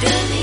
Delivery.